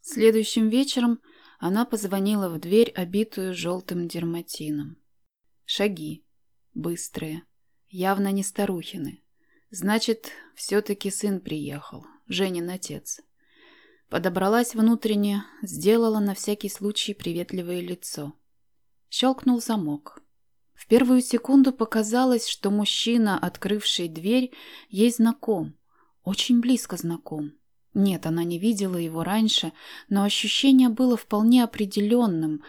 Следующим вечером она позвонила в дверь, обитую желтым дерматином. Шаги. Быстрые. Явно не старухины. Значит, все-таки сын приехал. Женин отец. Подобралась внутренне, сделала на всякий случай приветливое лицо. Щелкнул замок. В первую секунду показалось, что мужчина, открывший дверь, ей знаком. Очень близко знаком. Нет, она не видела его раньше, но ощущение было вполне определенным,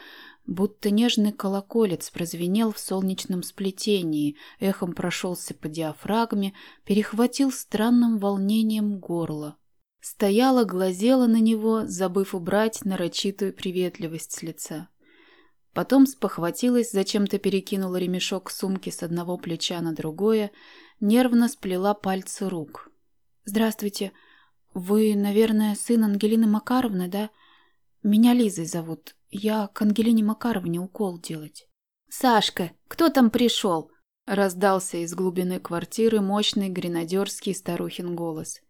будто нежный колоколец прозвенел в солнечном сплетении, эхом прошелся по диафрагме, перехватил странным волнением горло. Стояла, глазела на него, забыв убрать нарочитую приветливость с лица. Потом спохватилась, зачем-то перекинула ремешок сумки с одного плеча на другое, нервно сплела пальцы рук. «Здравствуйте. Вы, наверное, сын Ангелины Макаровны, да? Меня Лизой зовут. Я к Ангелине Макаровне укол делать». «Сашка, кто там пришел?» Раздался из глубины квартиры мощный гренадерский старухин голос.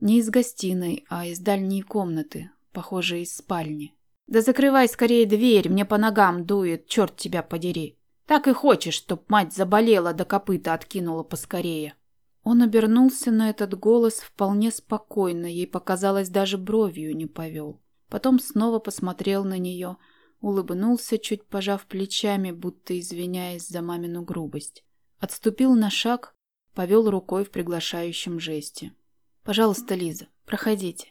Не из гостиной, а из дальней комнаты, похоже, из спальни. «Да закрывай скорее дверь, мне по ногам дует, черт тебя подери. Так и хочешь, чтоб мать заболела да копыта откинула поскорее». Он обернулся на этот голос вполне спокойно, ей показалось, даже бровью не повел. Потом снова посмотрел на нее, улыбнулся, чуть пожав плечами, будто извиняясь за мамину грубость. Отступил на шаг, повел рукой в приглашающем жесте. «Пожалуйста, Лиза, проходите.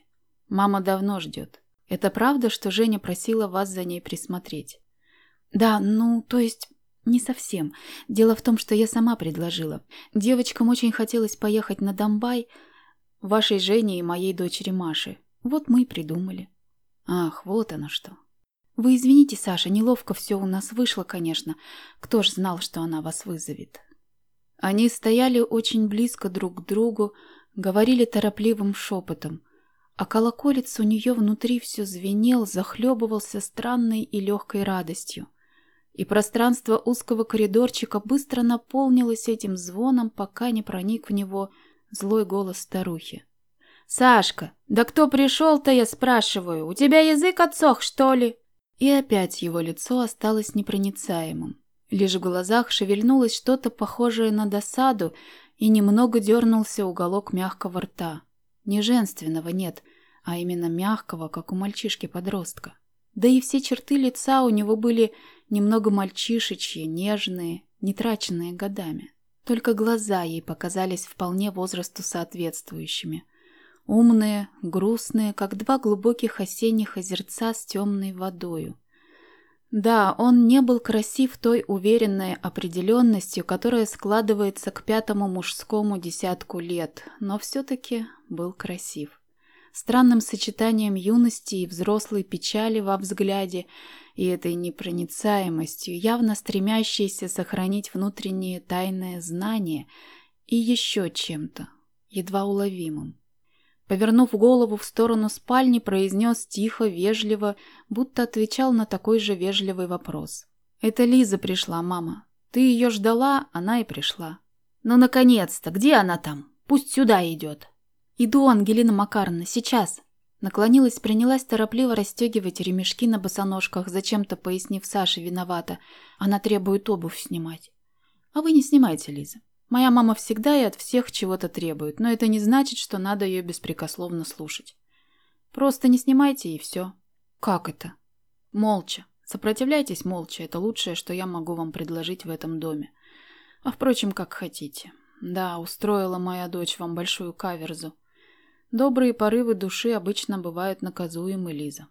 Мама давно ждет. Это правда, что Женя просила вас за ней присмотреть?» «Да, ну, то есть не совсем. Дело в том, что я сама предложила. Девочкам очень хотелось поехать на Домбай, вашей Жене и моей дочери Маше. Вот мы и придумали. Ах, вот оно что. Вы извините, Саша, неловко все у нас вышло, конечно. Кто ж знал, что она вас вызовет? Они стояли очень близко друг к другу, говорили торопливым шепотом, а колоколец у нее внутри все звенел, захлебывался странной и легкой радостью и пространство узкого коридорчика быстро наполнилось этим звоном, пока не проник в него злой голос старухи. «Сашка, да кто пришел-то, я спрашиваю? У тебя язык отсох, что ли?» И опять его лицо осталось непроницаемым. Лишь в глазах шевельнулось что-то похожее на досаду, и немного дернулся уголок мягкого рта. Не женственного, нет, а именно мягкого, как у мальчишки-подростка. Да и все черты лица у него были немного мальчишечьи, нежные, не траченные годами. Только глаза ей показались вполне возрасту соответствующими. Умные, грустные, как два глубоких осенних озерца с темной водою. Да, он не был красив той уверенной определенностью, которая складывается к пятому мужскому десятку лет, но все-таки был красив странным сочетанием юности и взрослой печали во взгляде и этой непроницаемостью, явно стремящейся сохранить внутреннее тайное знание и еще чем-то, едва уловимым. Повернув голову в сторону спальни, произнес тихо, вежливо, будто отвечал на такой же вежливый вопрос. «Это Лиза пришла, мама. Ты ее ждала, она и пришла». «Ну, наконец-то! Где она там? Пусть сюда идет!» «Иду, Ангелина Макаровна, сейчас!» Наклонилась, принялась торопливо расстегивать ремешки на босоножках, зачем-то пояснив Саше виновата. Она требует обувь снимать. «А вы не снимайте, Лиза. Моя мама всегда и от всех чего-то требует, но это не значит, что надо ее беспрекословно слушать. Просто не снимайте и все». «Как это?» «Молча. Сопротивляйтесь молча. Это лучшее, что я могу вам предложить в этом доме. А впрочем, как хотите. Да, устроила моя дочь вам большую каверзу. Добрые порывы души обычно бывают наказуемы, Лиза.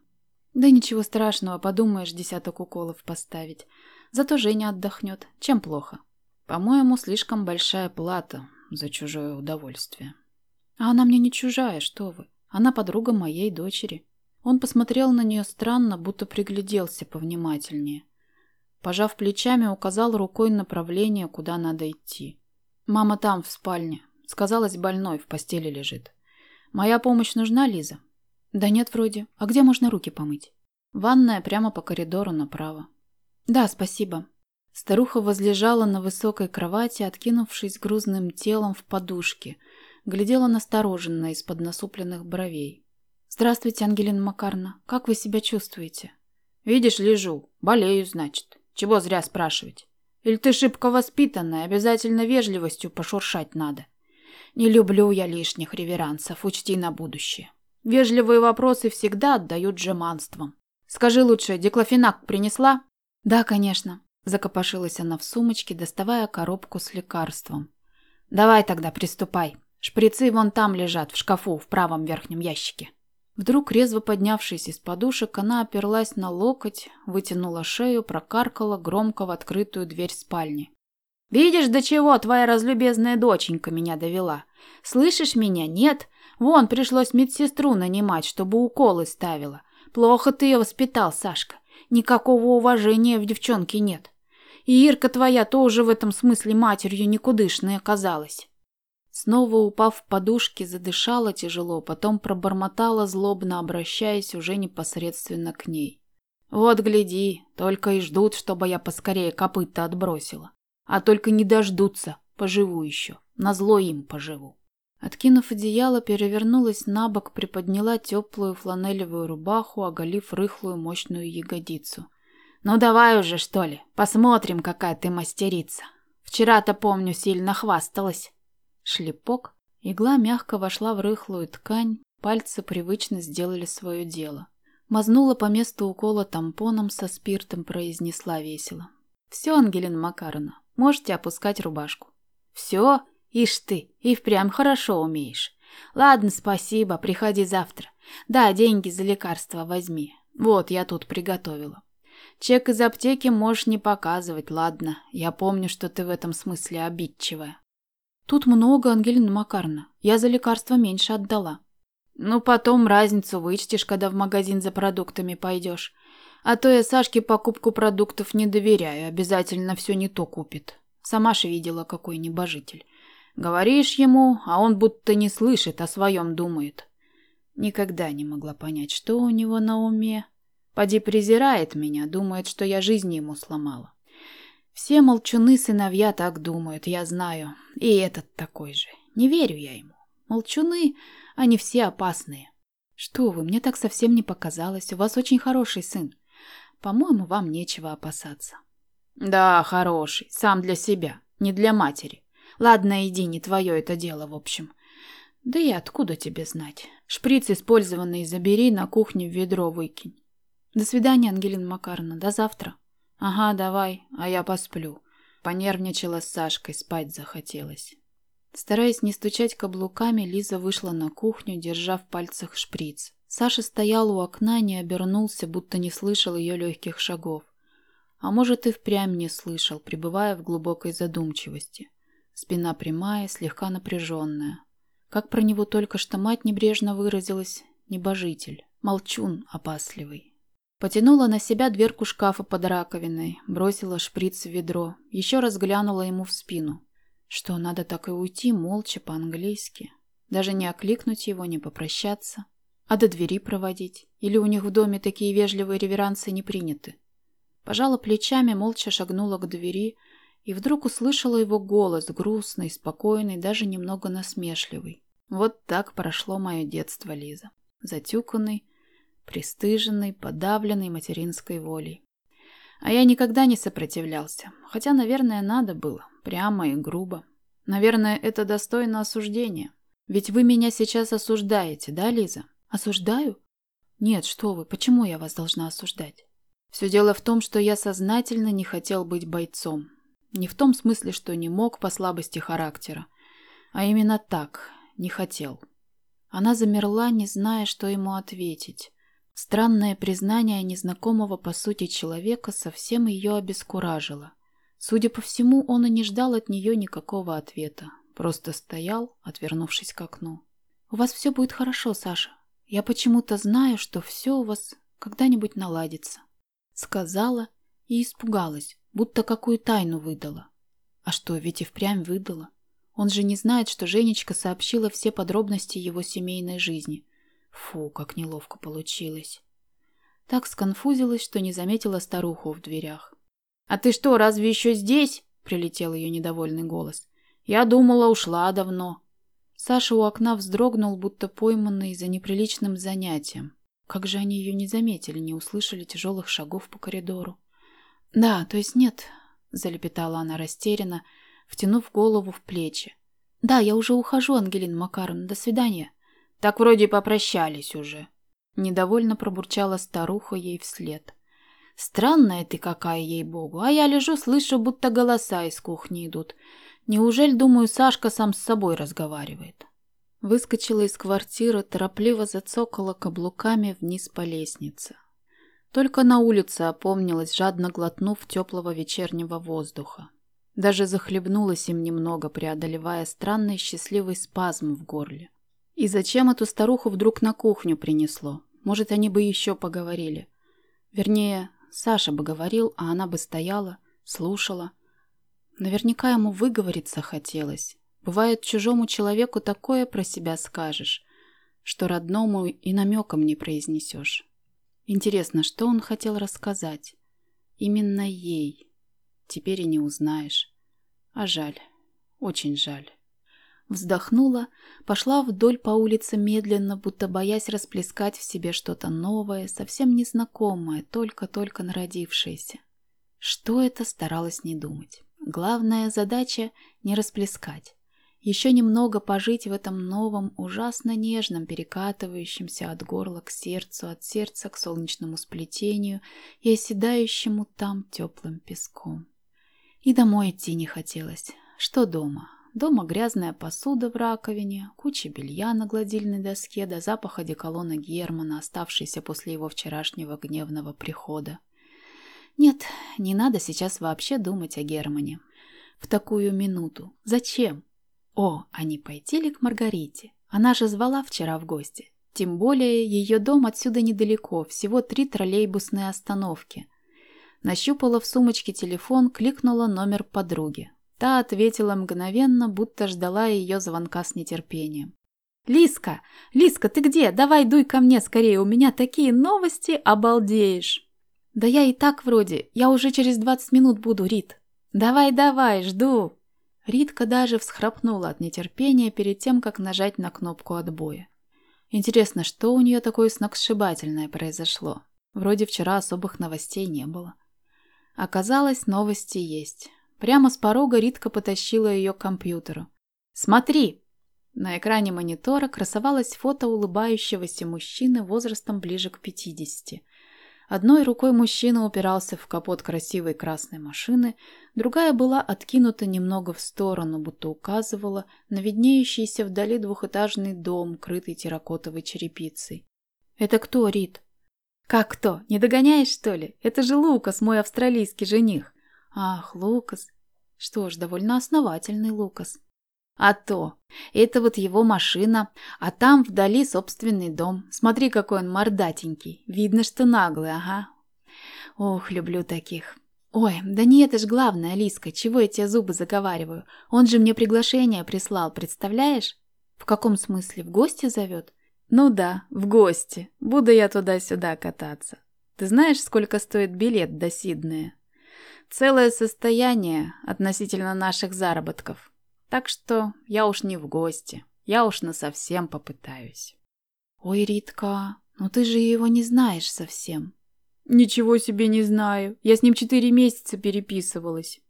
Да ничего страшного, подумаешь, десяток уколов поставить. Зато Женя отдохнет. Чем плохо? По-моему, слишком большая плата за чужое удовольствие. А она мне не чужая, что вы. Она подруга моей дочери. Он посмотрел на нее странно, будто пригляделся повнимательнее. Пожав плечами, указал рукой направление, куда надо идти. Мама там, в спальне. Сказалось, больной, в постели лежит. «Моя помощь нужна, Лиза?» «Да нет, вроде. А где можно руки помыть?» «Ванная прямо по коридору направо». «Да, спасибо». Старуха возлежала на высокой кровати, откинувшись грузным телом в подушке, глядела настороженно из-под насупленных бровей. «Здравствуйте, Ангелина Макарна. Как вы себя чувствуете?» «Видишь, лежу. Болею, значит. Чего зря спрашивать? Или ты шибко воспитанная, обязательно вежливостью пошуршать надо?» «Не люблю я лишних реверансов, учти на будущее. Вежливые вопросы всегда отдают жеманством. Скажи лучше, диклофенак принесла?» «Да, конечно», – закопошилась она в сумочке, доставая коробку с лекарством. «Давай тогда приступай. Шприцы вон там лежат, в шкафу, в правом верхнем ящике». Вдруг, резво поднявшись из подушек, она оперлась на локоть, вытянула шею, прокаркала громко в открытую дверь спальни. «Видишь, до чего твоя разлюбезная доченька меня довела? Слышишь меня? Нет? Вон, пришлось медсестру нанимать, чтобы уколы ставила. Плохо ты ее воспитал, Сашка. Никакого уважения в девчонке нет. И Ирка твоя тоже в этом смысле матерью никудышной оказалась. Снова упав в подушки, задышала тяжело, потом пробормотала, злобно обращаясь уже непосредственно к ней. «Вот гляди, только и ждут, чтобы я поскорее копыта отбросила. А только не дождутся, поживу еще, назло им поживу». Откинув одеяло, перевернулась на бок, приподняла теплую фланелевую рубаху, оголив рыхлую мощную ягодицу. «Ну давай уже, что ли, посмотрим, какая ты мастерица. Вчера-то, помню, сильно хвасталась». Шлепок. Игла мягко вошла в рыхлую ткань, пальцы привычно сделали свое дело. Мазнула по месту укола тампоном со спиртом, произнесла весело. «Все, Ангелина Макаровна, можете опускать рубашку». «Все? Ишь ты, и впрямь хорошо умеешь. Ладно, спасибо, приходи завтра. Да, деньги за лекарства возьми. Вот, я тут приготовила. Чек из аптеки можешь не показывать, ладно? Я помню, что ты в этом смысле обидчивая. Тут много, Ангелина Макарна. Я за лекарства меньше отдала. Ну, потом разницу вычтешь, когда в магазин за продуктами пойдешь. А то я Сашке покупку продуктов не доверяю, обязательно все не то купит. Сама ж видела, какой небожитель. Говоришь ему, а он будто не слышит, о своем думает. Никогда не могла понять, что у него на уме. Поди презирает меня, думает, что я жизнь ему сломала. Все молчуны-сыновья так думают, я знаю. И этот такой же. Не верю я ему. Молчуны, они все опасные. Что вы, мне так совсем не показалось. У вас очень хороший сын. По-моему, вам нечего опасаться. Да, хороший. Сам для себя, не для матери. Ладно, иди, не твое это дело, в общем. Да и откуда тебе знать? Шприц использованный забери, на кухне в ведро выкинь. До свидания, Ангелина Макаровна. До завтра. «Ага, давай, а я посплю». Понервничала с Сашкой, спать захотелось. Стараясь не стучать каблуками, Лиза вышла на кухню, держа в пальцах шприц. Саша стоял у окна, не обернулся, будто не слышал ее легких шагов. А может, и впрямь не слышал, пребывая в глубокой задумчивости. Спина прямая, слегка напряженная. Как про него только что мать небрежно выразилась, небожитель, молчун опасливый. Потянула на себя дверку шкафа под раковиной, бросила шприц в ведро, еще раз глянула ему в спину. Что, надо так и уйти, молча, по-английски? Даже не окликнуть его, не попрощаться? А до двери проводить? Или у них в доме такие вежливые реверансы не приняты? Пожала плечами, молча шагнула к двери и вдруг услышала его голос, грустный, спокойный, даже немного насмешливый. Вот так прошло мое детство, Лиза. Затюканный, пристыженный, подавленный материнской волей. А я никогда не сопротивлялся, хотя, наверное, надо было, прямо и грубо. Наверное, это достойно осуждения. Ведь вы меня сейчас осуждаете, да, Лиза? Осуждаю? Нет, что вы, почему я вас должна осуждать? Все дело в том, что я сознательно не хотел быть бойцом. Не в том смысле, что не мог по слабости характера, а именно так, не хотел. Она замерла, не зная, что ему ответить. Странное признание незнакомого по сути человека совсем ее обескуражило. Судя по всему, он и не ждал от нее никакого ответа. Просто стоял, отвернувшись к окну. «У вас все будет хорошо, Саша. Я почему-то знаю, что все у вас когда-нибудь наладится». Сказала и испугалась, будто какую тайну выдала. А что, ведь и впрямь выдала. Он же не знает, что Женечка сообщила все подробности его семейной жизни. Фу, как неловко получилось. Так сконфузилась, что не заметила старуху в дверях. «А ты что, разве еще здесь?» — прилетел ее недовольный голос. «Я думала, ушла давно». Саша у окна вздрогнул, будто пойманный за неприличным занятием. Как же они ее не заметили, не услышали тяжелых шагов по коридору. «Да, то есть нет», — залепетала она растерянно, втянув голову в плечи. «Да, я уже ухожу, Ангелина Макаровна. До свидания». «Так вроде попрощались уже», — недовольно пробурчала старуха ей вслед. «Странная ты какая, ей-богу, а я лежу, слышу, будто голоса из кухни идут. Неужели, думаю, Сашка сам с собой разговаривает?» Выскочила из квартиры, торопливо зацокала каблуками вниз по лестнице. Только на улице опомнилась, жадно глотнув теплого вечернего воздуха. Даже захлебнулась им немного, преодолевая странный счастливый спазм в горле. И зачем эту старуху вдруг на кухню принесло? Может, они бы еще поговорили. Вернее, Саша бы говорил, а она бы стояла, слушала. Наверняка ему выговориться хотелось. Бывает, чужому человеку такое про себя скажешь, что родному и намеком не произнесешь. Интересно, что он хотел рассказать? Именно ей. Теперь и не узнаешь. А жаль. Очень жаль. Вздохнула, пошла вдоль по улице медленно, будто боясь расплескать в себе что-то новое, совсем незнакомое, только-только народившееся. Что это, старалась не думать. Главная задача — не расплескать. Еще немного пожить в этом новом, ужасно нежном, перекатывающемся от горла к сердцу, от сердца к солнечному сплетению и оседающему там теплым песком. И домой идти не хотелось. Что дома? Дома грязная посуда в раковине, куча белья на гладильной доске до запаха деколона Германа, оставшийся после его вчерашнего гневного прихода. Нет, не надо сейчас вообще думать о Германе. В такую минуту. Зачем? О, а не пойти ли к Маргарите? Она же звала вчера в гости. Тем более ее дом отсюда недалеко, всего три троллейбусные остановки. Нащупала в сумочке телефон, кликнула номер подруги. Та ответила мгновенно, будто ждала ее звонка с нетерпением. «Лиска! Лиска, ты где? Давай дуй ко мне скорее, у меня такие новости, обалдеешь!» «Да я и так вроде, я уже через двадцать минут буду, Рит!» «Давай-давай, жду!» Ритка даже всхрапнула от нетерпения перед тем, как нажать на кнопку отбоя. Интересно, что у нее такое сногсшибательное произошло? Вроде вчера особых новостей не было. Оказалось, новости есть. Прямо с порога Ритка потащила ее к компьютеру. «Смотри!» На экране монитора красовалось фото улыбающегося мужчины возрастом ближе к 50. Одной рукой мужчина упирался в капот красивой красной машины, другая была откинута немного в сторону, будто указывала на виднеющийся вдали двухэтажный дом, крытый терракотовой черепицей. «Это кто, Рит?» «Как кто? Не догоняешь, что ли? Это же Лукас, мой австралийский жених!» «Ах, Лукас! Что ж, довольно основательный Лукас!» А то. Это вот его машина, а там вдали собственный дом. Смотри, какой он мордатенький. Видно, что наглый, ага. Ох, люблю таких. Ой, да не это ж главное, Алиска, чего я тебе зубы заговариваю? Он же мне приглашение прислал, представляешь? В каком смысле, в гости зовет? Ну да, в гости. Буду я туда-сюда кататься. Ты знаешь, сколько стоит билет до Сиднея? Целое состояние относительно наших заработков. Так что я уж не в гости, я уж насовсем попытаюсь. Ой, Ритка, ну ты же его не знаешь совсем. Ничего себе не знаю, я с ним четыре месяца переписывалась.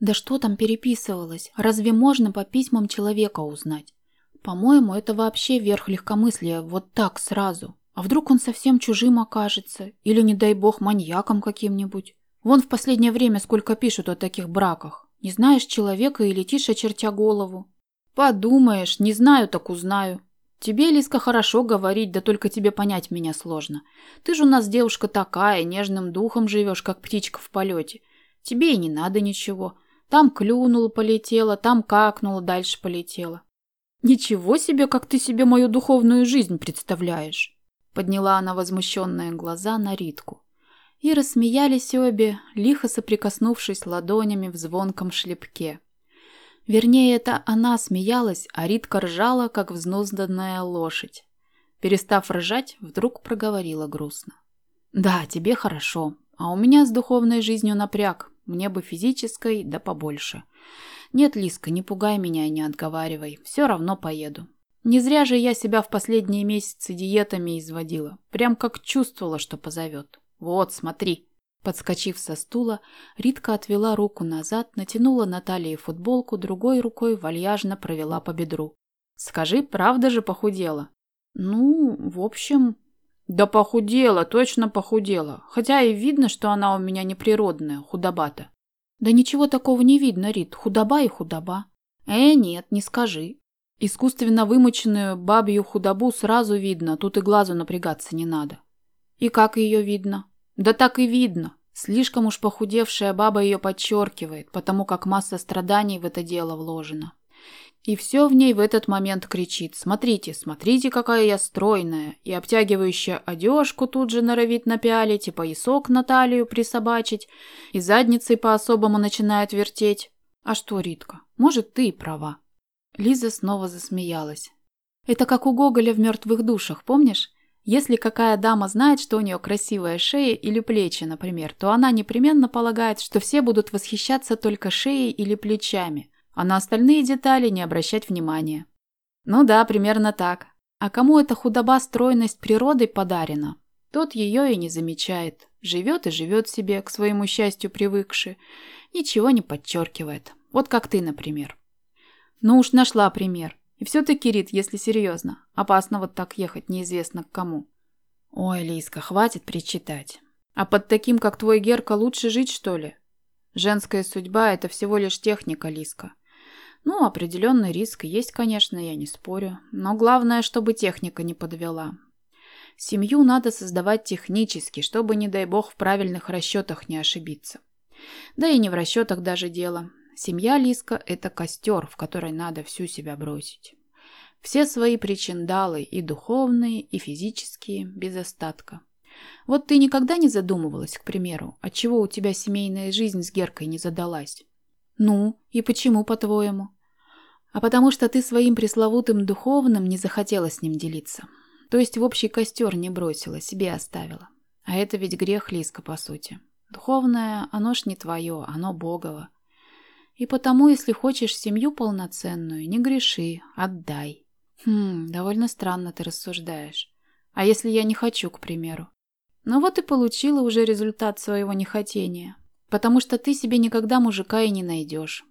Да что там переписывалась? Разве можно по письмам человека узнать? По-моему, это вообще верх легкомыслия, вот так сразу. А вдруг он совсем чужим окажется? Или, не дай бог, маньяком каким-нибудь? Вон в последнее время сколько пишут о таких браках. Не знаешь человека и летишь, очертя голову. Подумаешь, не знаю, так узнаю. Тебе, Лиска, хорошо говорить, да только тебе понять меня сложно. Ты же у нас девушка такая, нежным духом живешь, как птичка в полете. Тебе и не надо ничего. Там клюнула, полетела, там какнула, дальше полетела. Ничего себе, как ты себе мою духовную жизнь представляешь. Подняла она возмущенные глаза на Ритку. И рассмеялись обе, лихо соприкоснувшись ладонями в звонком шлепке. Вернее, это она смеялась, а Ритка ржала, как взнузданная лошадь. Перестав ржать, вдруг проговорила грустно. «Да, тебе хорошо, а у меня с духовной жизнью напряг, мне бы физической, да побольше. Нет, Лиска, не пугай меня и не отговаривай, все равно поеду. Не зря же я себя в последние месяцы диетами изводила. Прям как чувствовала, что позовет. Вот, смотри. Подскочив со стула, Ритка отвела руку назад, натянула на талии футболку, другой рукой вальяжно провела по бедру. «Скажи, правда же похудела?» «Ну, в общем...» «Да похудела, точно похудела. Хотя и видно, что она у меня неприродная, худобата». «Да ничего такого не видно, Рит. Худоба и худоба». «Э, нет, не скажи. Искусственно вымученную бабью худобу сразу видно, тут и глазу напрягаться не надо. И как ее видно? Да так и видно. Слишком уж похудевшая баба ее подчеркивает, потому как масса страданий в это дело вложена. И все в ней в этот момент кричит «Смотрите, смотрите, какая я стройная!» И обтягивающая одежку тут же норовит напялить, и поясок на талию присобачить, и задницей по-особому начинает вертеть. А что, Ритка, может, ты и права. Лиза снова засмеялась. Это как у Гоголя в «Мертвых душах», помнишь? Если какая дама знает, что у нее красивая шея или плечи, например, то она непременно полагает, что все будут восхищаться только шеей или плечами, а на остальные детали не обращать внимания. Ну да, примерно так. А кому эта худоба стройность природой подарена, тот ее и не замечает. Живет и живет себе, к своему счастью привыкши. Ничего не подчеркивает. Вот как ты, например. Ну уж нашла пример. И все-таки, Рит, если серьезно, опасно вот так ехать неизвестно к кому. Ой, Лиска, хватит причитать. А под таким, как твой Герка, лучше жить, что ли? Женская судьба – это всего лишь техника, Лиска. Ну, определенный риск есть, конечно, я не спорю. Но главное, чтобы техника не подвела. Семью надо создавать технически, чтобы, не дай бог, в правильных расчетах не ошибиться. Да и не в расчетах даже дело. Семья Лиска – это костер, в который надо всю себя бросить. Все свои причиндалы, и духовные, и физические, без остатка. Вот ты никогда не задумывалась, к примеру, отчего у тебя семейная жизнь с Геркой не задалась? Ну, и почему, по-твоему? А потому что ты своим пресловутым духовным не захотела с ним делиться. То есть в общий костер не бросила, себе оставила. А это ведь грех, Лиска, по сути. Духовное, оно ж не твое, оно Богово. И потому, если хочешь семью полноценную, не греши, отдай. Хм, довольно странно ты рассуждаешь. А если я не хочу, к примеру? Ну вот и получила уже результат своего нехотения. Потому что ты себе никогда мужика и не найдешь.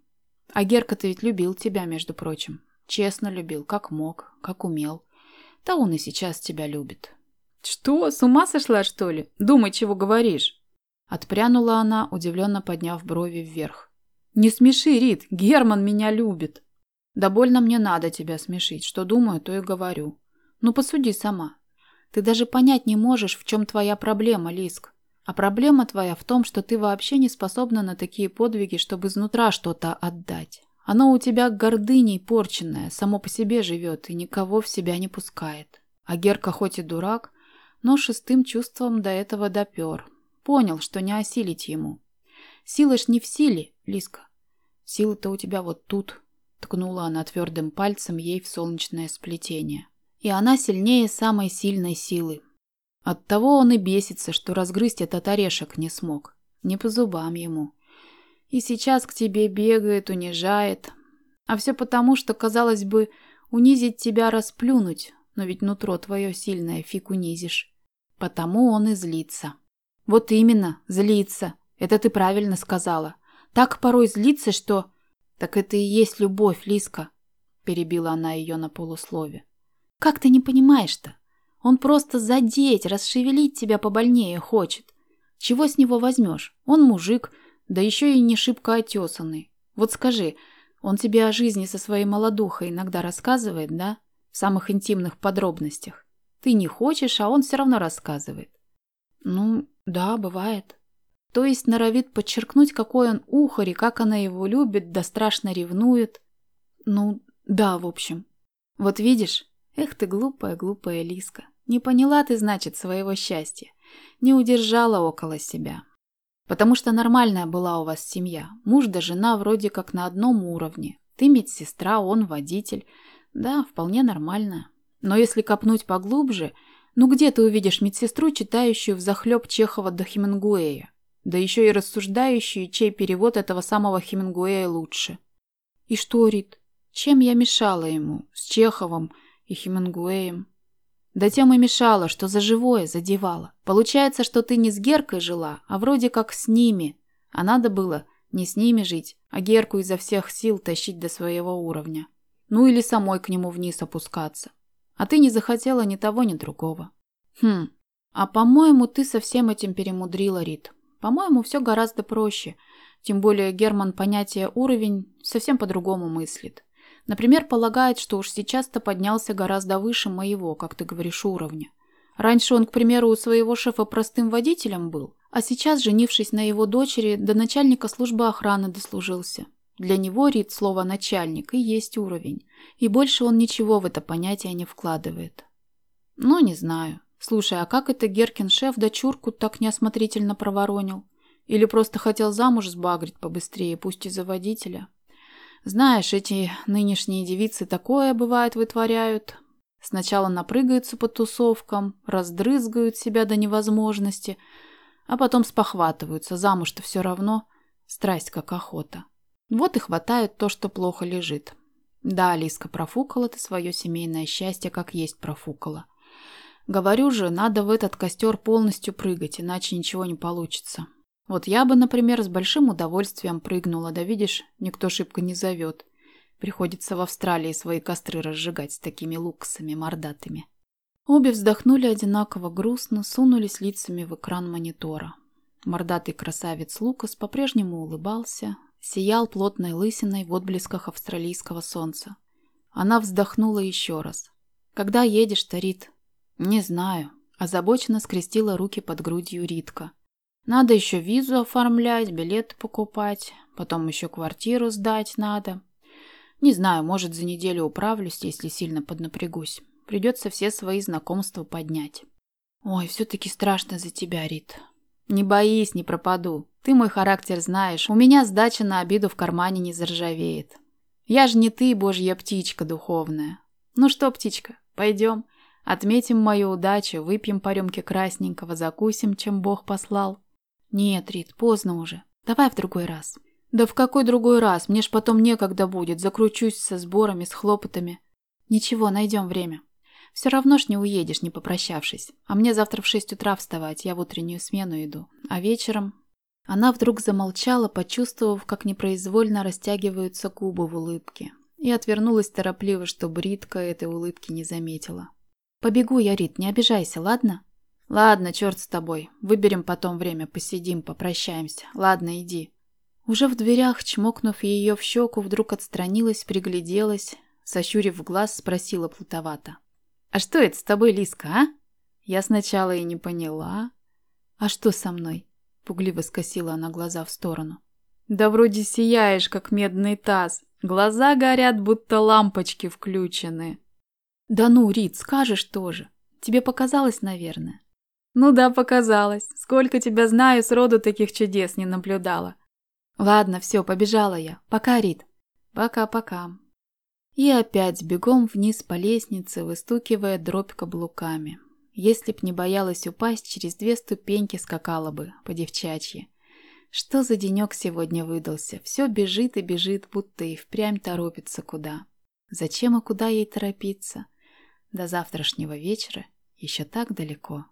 А Герка-то ведь любил тебя, между прочим. Честно любил, как мог, как умел. Да он и сейчас тебя любит. Что, с ума сошла, что ли? Думай, чего говоришь. Отпрянула она, удивленно подняв брови вверх. «Не смеши, Рит, Герман меня любит». «Да больно мне надо тебя смешить. Что думаю, то и говорю. Ну, посуди сама. Ты даже понять не можешь, в чем твоя проблема, Лиск. А проблема твоя в том, что ты вообще не способна на такие подвиги, чтобы изнутра что-то отдать. Оно у тебя гордыней порченное, само по себе живет и никого в себя не пускает. А Герка хоть и дурак, но шестым чувством до этого допер. Понял, что не осилить ему. Сила ж не в силе, Лиска. Сила-то у тебя вот тут. Ткнула она твердым пальцем ей в солнечное сплетение. И она сильнее самой сильной силы. Оттого он и бесится, что разгрызть этот орешек не смог. Не по зубам ему. И сейчас к тебе бегает, унижает. А все потому, что, казалось бы, унизить тебя расплюнуть, но ведь нутро твое сильное фиг унизишь. Потому он и злится. Вот именно, злится. Это ты правильно сказала. Так порой злится, что... Так это и есть любовь, Лиска. Перебила она ее на полуслове. Как ты не понимаешь-то? Он просто задеть, расшевелить тебя побольнее хочет. Чего с него возьмешь? Он мужик, да еще и не шибко отесанный. Вот скажи, он тебе о жизни со своей молодухой иногда рассказывает, да? В самых интимных подробностях. Ты не хочешь, а он все равно рассказывает. Ну, да, бывает. То есть норовит подчеркнуть, какой он ухарь и как она его любит, да страшно ревнует. Ну, да, в общем. Вот видишь? Эх ты глупая, глупая Лиска. Не поняла ты, значит, своего счастья. Не удержала около себя. Потому что нормальная была у вас семья. Муж да жена вроде как на одном уровне. Ты медсестра, он водитель. Да, вполне нормально. Но если копнуть поглубже, ну где ты увидишь медсестру, читающую взахлеб Чехова до Хемингуэя? Да еще и рассуждающие, чей перевод этого самого Хемингуэя лучше. И что, Рит, чем я мешала ему, с Чеховым и Хемингуэем. Да тем и мешало, что за живое задевало. Получается, что ты не с Геркой жила, а вроде как с ними. А надо было не с ними жить, а Герку изо всех сил тащить до своего уровня. Ну или самой к нему вниз опускаться. А ты не захотела ни того, ни другого. Хм, а по-моему, ты со всем этим перемудрила, Рит. По-моему, все гораздо проще. Тем более Герман понятие «уровень» совсем по-другому мыслит. Например, полагает, что уж сейчас-то поднялся гораздо выше моего, как ты говоришь, уровня. Раньше он, к примеру, у своего шефа простым водителем был, а сейчас, женившись на его дочери, до начальника службы охраны дослужился. Для него Рид слово «начальник» и есть уровень, и больше он ничего в это понятие не вкладывает. Ну, не знаю. Слушай, а как это Геркин шеф дочурку так неосмотрительно проворонил? Или просто хотел замуж сбагрить побыстрее, пусть и за водителя? Знаешь, эти нынешние девицы такое, бывает, вытворяют. Сначала напрыгаются по тусовкам, раздрызгают себя до невозможности, а потом спохватываются, замуж-то все равно. Страсть как охота. Вот и хватает то, что плохо лежит. Да, Алиска, профукала ты свое семейное счастье, как есть профукала. Говорю же, надо в этот костер полностью прыгать, иначе ничего не получится. Вот я бы, например, с большим удовольствием прыгнула, да видишь, никто шибко не зовет. Приходится в Австралии свои костры разжигать с такими луксами мордатыми. Обе вздохнули одинаково грустно, сунулись лицами в экран монитора. Мордатый красавец Лукас по-прежнему улыбался, сиял плотной лысиной в отблесках австралийского солнца. Она вздохнула еще раз. «Когда едешь, Тарит?» «Не знаю», – озабоченно скрестила руки под грудью Ритка. «Надо еще визу оформлять, билеты покупать, потом еще квартиру сдать надо. Не знаю, может, за неделю управлюсь, если сильно поднапрягусь. Придется все свои знакомства поднять». «Ой, все-таки страшно за тебя, Рит». «Не боись, не пропаду. Ты мой характер знаешь, у меня сдача на обиду в кармане не заржавеет. Я же не ты, божья птичка духовная. Ну что, птичка, пойдем, отметим мою удачу, выпьем по рюмке красненького, закусим, чем Бог послал. Нет, Рит, поздно уже. Давай в другой раз. Да в какой другой раз? Мне ж потом некогда будет, закручусь со сборами, с хлопотами. Ничего, найдем время. Все равно ж не уедешь, не попрощавшись. А мне завтра в шесть утра вставать, я в утреннюю смену иду. А вечером она вдруг замолчала, почувствовав, как непроизвольно растягиваются губы в улыбке, и отвернулась торопливо, чтобы Ритка этой улыбки не заметила. «Побегу я, Рит, не обижайся, ладно?» «Ладно, черт с тобой. Выберем потом время, посидим, попрощаемся. Ладно, иди». Уже в дверях, чмокнув ее в щеку, вдруг отстранилась, пригляделась, сощурив глаз, спросила плутовато. «А что это с тобой, Лиска, а?» Я сначала и не поняла. «А что со мной?» Пугливо скосила она глаза в сторону. «Да вроде сияешь, как медный таз. Глаза горят, будто лампочки включены». «Да ну, Рит, скажешь тоже. Тебе показалось, наверное». «Ну да, показалось. Сколько тебя знаю, сроду таких чудес не наблюдала». «Ладно, все, побежала я. Пока, Рит». «Пока-пока». И опять бегом вниз по лестнице, выстукивая дробь каблуками. Если б не боялась упасть, через две ступеньки скакала бы, по девчачьи. Что за денек сегодня выдался? Все бежит и бежит, будто и впрямь торопится куда. Зачем и куда ей торопиться? До завтрашнего вечера еще так далеко.